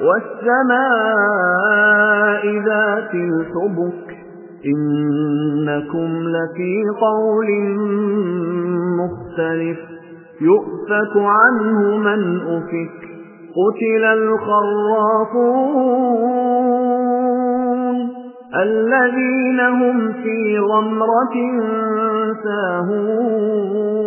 والسماء ذات الحبك إنكم لفي قول مختلف يؤفك عنه من أفك قتل الخرافون الذين هم في غمرة ساهون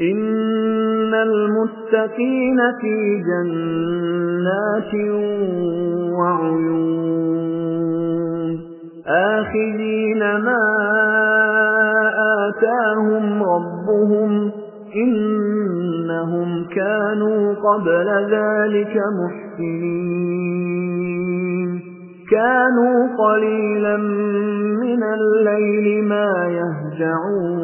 إن المتقين في جنات وعيون. آخذين ما آتاهم ربهم إنهم كانوا قبل ذلك محسنين. كانوا قليلا من الليل ما يهجعون.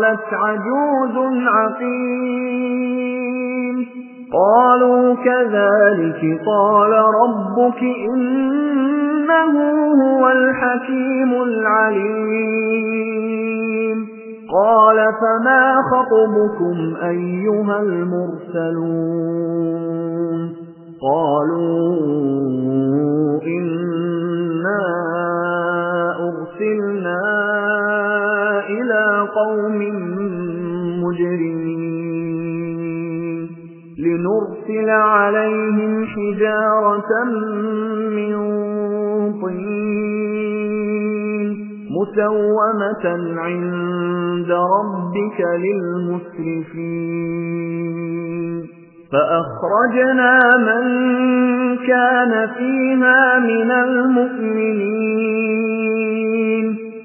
وقالت عجوز عقيم. قالوا كذلك قال ربك إنه هو الحكيم العليم. قال فما خطبكم أيها المرسلون؟ قالوا إنا قوم مجرمين لنرسل عليهم حجارة من طين مسومة عند ربك للمسرفين. فأخرجنا من كان فيها من المؤمنين.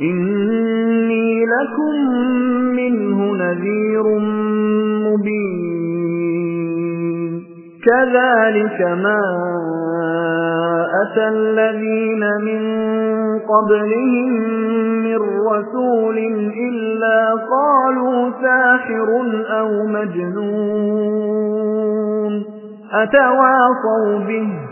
إني لكم منه نذير مبين كذلك ما أتى الذين من قبلهم من رسول إلا قالوا ساحر أو مجنون أتواصوا به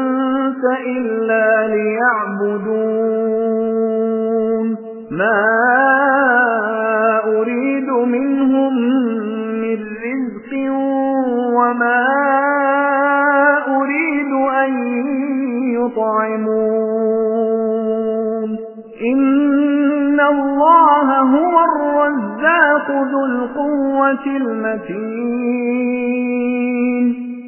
إلا ليعبدون. ما أريد منهم من رزق وما أريد أن يطعمون. إن الله هو الرزاق ذو القوة المتين.